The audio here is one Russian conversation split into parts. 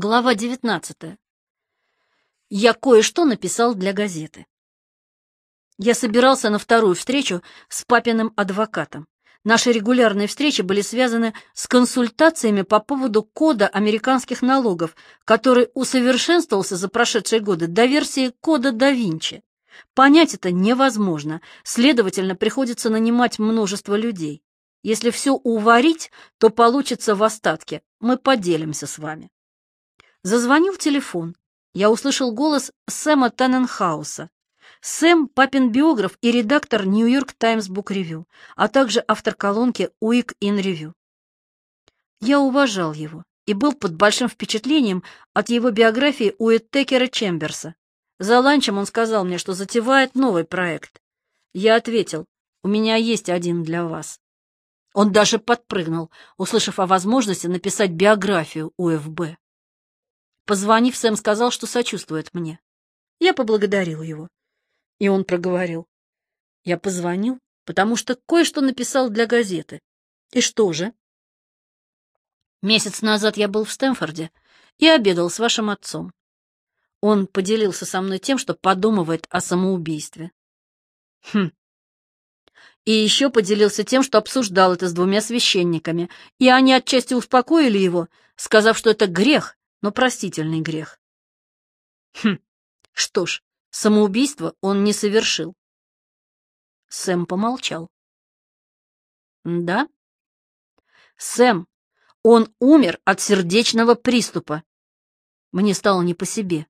Глава 19. Я кое-что написал для газеты. Я собирался на вторую встречу с папиным адвокатом. Наши регулярные встречи были связаны с консультациями по поводу кода американских налогов, который усовершенствовался за прошедшие годы до версии кода да Винчи. Понять это невозможно, следовательно, приходится нанимать множество людей. Если все уварить, то получится в остатке. Мы поделимся с вами. Зазвонил телефон. Я услышал голос Сэма Тенненхауса. Сэм — папин биограф и редактор Нью-Йорк Таймс Бук Ревью, а также автор колонки Уик Ин Ревью. Я уважал его и был под большим впечатлением от его биографии Уэттекера Чемберса. За ланчем он сказал мне, что затевает новый проект. Я ответил, у меня есть один для вас. Он даже подпрыгнул, услышав о возможности написать биографию УФБ. Позвонив, Сэм сказал, что сочувствует мне. Я поблагодарил его. И он проговорил. Я позвонил, потому что кое-что написал для газеты. И что же? Месяц назад я был в Стэнфорде и обедал с вашим отцом. Он поделился со мной тем, что подумывает о самоубийстве. Хм. И еще поделился тем, что обсуждал это с двумя священниками, и они отчасти успокоили его, сказав, что это грех, но простительный грех. Хм, что ж, самоубийство он не совершил. Сэм помолчал. Да? Сэм, он умер от сердечного приступа. Мне стало не по себе.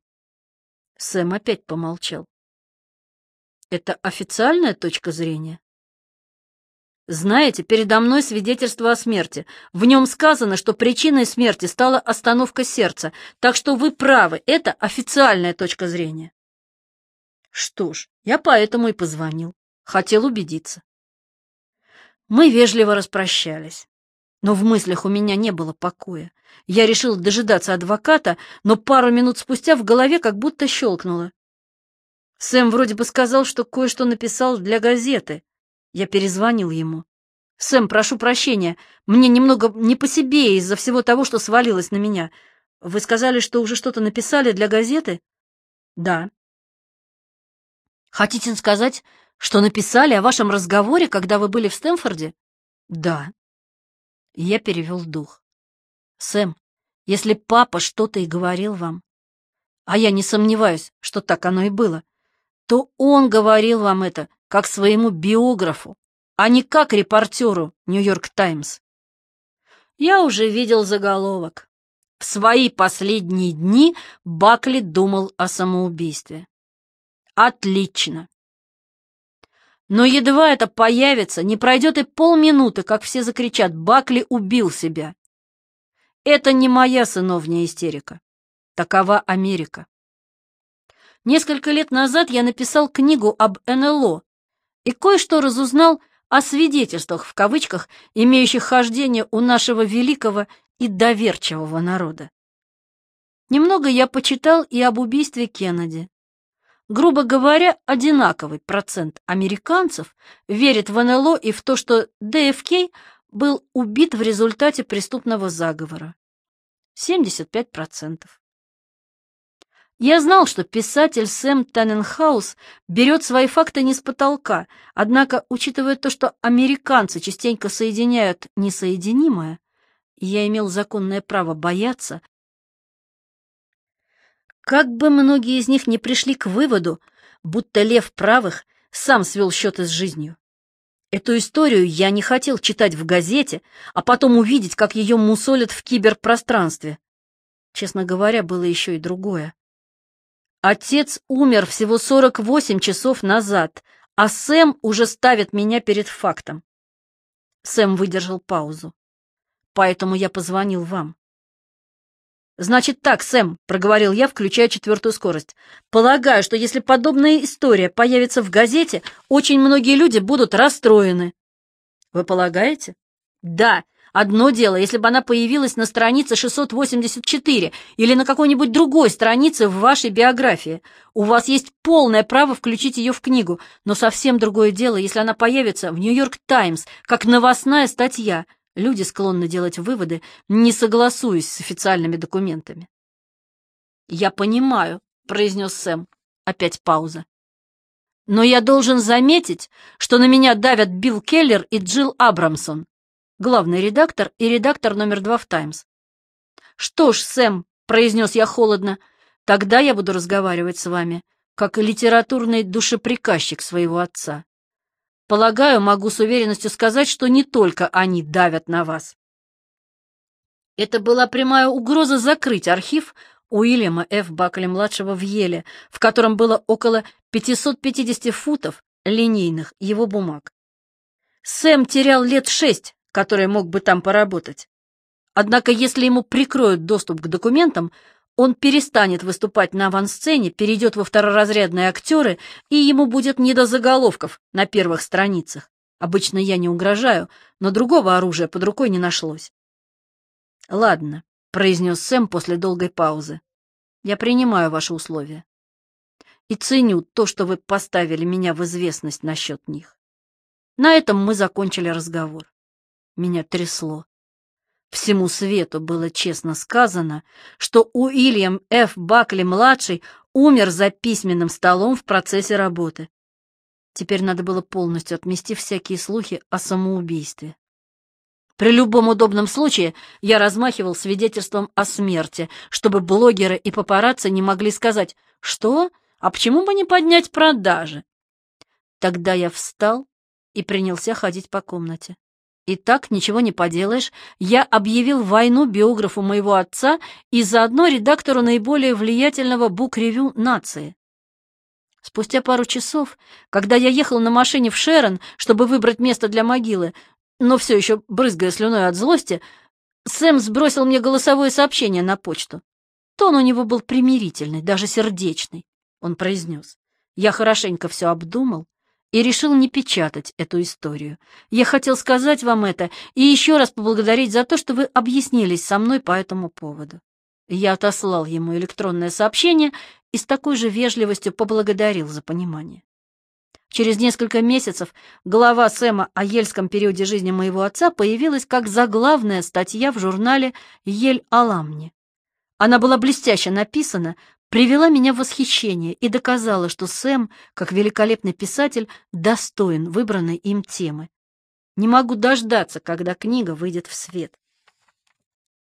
Сэм опять помолчал. Это официальная точка зрения? Знаете, передо мной свидетельство о смерти. В нем сказано, что причиной смерти стала остановка сердца, так что вы правы, это официальная точка зрения. Что ж, я поэтому и позвонил. Хотел убедиться. Мы вежливо распрощались. Но в мыслях у меня не было покоя. Я решил дожидаться адвоката, но пару минут спустя в голове как будто щелкнуло. Сэм вроде бы сказал, что кое-что написал для газеты. Я перезвонил ему. «Сэм, прошу прощения, мне немного не по себе из-за всего того, что свалилось на меня. Вы сказали, что уже что-то написали для газеты?» «Да». «Хотите сказать, что написали о вашем разговоре, когда вы были в Стэнфорде?» «Да». Я перевел дух. «Сэм, если папа что-то и говорил вам, а я не сомневаюсь, что так оно и было, то он говорил вам это как своему биографу, а не как репортеру «Нью-Йорк Таймс». Я уже видел заголовок. В свои последние дни Бакли думал о самоубийстве. Отлично. Но едва это появится, не пройдет и полминуты, как все закричат «Бакли убил себя». Это не моя сыновняя истерика. Такова Америка. Несколько лет назад я написал книгу об НЛО, и кое-что разузнал о свидетельствах, в кавычках, имеющих хождение у нашего великого и доверчивого народа. Немного я почитал и об убийстве Кеннеди. Грубо говоря, одинаковый процент американцев верит в НЛО и в то, что ДФК был убит в результате преступного заговора. 75%. Я знал, что писатель Сэм Танненхаус берет свои факты не с потолка, однако, учитывая то, что американцы частенько соединяют несоединимое, я имел законное право бояться, как бы многие из них не пришли к выводу, будто лев правых сам свел счеты с жизнью. Эту историю я не хотел читать в газете, а потом увидеть, как ее мусолят в киберпространстве. Честно говоря, было еще и другое. Отец умер всего 48 часов назад, а Сэм уже ставит меня перед фактом. Сэм выдержал паузу. Поэтому я позвонил вам. «Значит так, Сэм», — проговорил я, включая четвертую скорость. «Полагаю, что если подобная история появится в газете, очень многие люди будут расстроены». «Вы полагаете?» «Да, Одно дело, если бы она появилась на странице 684 или на какой-нибудь другой странице в вашей биографии. У вас есть полное право включить ее в книгу, но совсем другое дело, если она появится в «Нью-Йорк Таймс» как новостная статья. Люди склонны делать выводы, не согласуясь с официальными документами. «Я понимаю», — произнес Сэм. Опять пауза. «Но я должен заметить, что на меня давят Билл Келлер и Джилл Абрамсон, главный редактор и редактор номер два в «Таймс». «Что ж, Сэм», — произнес я холодно, — «тогда я буду разговаривать с вами, как литературный душеприказчик своего отца. Полагаю, могу с уверенностью сказать, что не только они давят на вас». Это была прямая угроза закрыть архив Уильяма Ф. Бакли-младшего в Еле, в котором было около 550 футов линейных его бумаг. Сэм терял лет шесть, которые мог бы там поработать. Однако, если ему прикроют доступ к документам, он перестанет выступать на авансцене, перейдет во второразрядные актеры, и ему будет не до заголовков на первых страницах. Обычно я не угрожаю, но другого оружия под рукой не нашлось. «Ладно», — произнес Сэм после долгой паузы. «Я принимаю ваши условия. И ценю то, что вы поставили меня в известность насчет них». На этом мы закончили разговор. Меня трясло. Всему свету было честно сказано, что Уильям Ф. Бакли-младший умер за письменным столом в процессе работы. Теперь надо было полностью отмести всякие слухи о самоубийстве. При любом удобном случае я размахивал свидетельством о смерти, чтобы блогеры и папарацци не могли сказать «Что? А почему бы не поднять продажи?» Тогда я встал и принялся ходить по комнате. И так, ничего не поделаешь, я объявил войну биографу моего отца и заодно редактору наиболее влиятельного бук-ревю нации. Спустя пару часов, когда я ехал на машине в Шерон, чтобы выбрать место для могилы, но все еще брызгая слюной от злости, Сэм сбросил мне голосовое сообщение на почту. Тон у него был примирительный, даже сердечный. Он произнес. Я хорошенько все обдумал и решил не печатать эту историю. Я хотел сказать вам это и еще раз поблагодарить за то, что вы объяснились со мной по этому поводу. Я отослал ему электронное сообщение и с такой же вежливостью поблагодарил за понимание. Через несколько месяцев глава Сэма о ельском периоде жизни моего отца появилась как заглавная статья в журнале «Ель-Аламни». Она была блестяще написана, привела меня в восхищение и доказала, что Сэм, как великолепный писатель, достоин выбранной им темы. Не могу дождаться, когда книга выйдет в свет.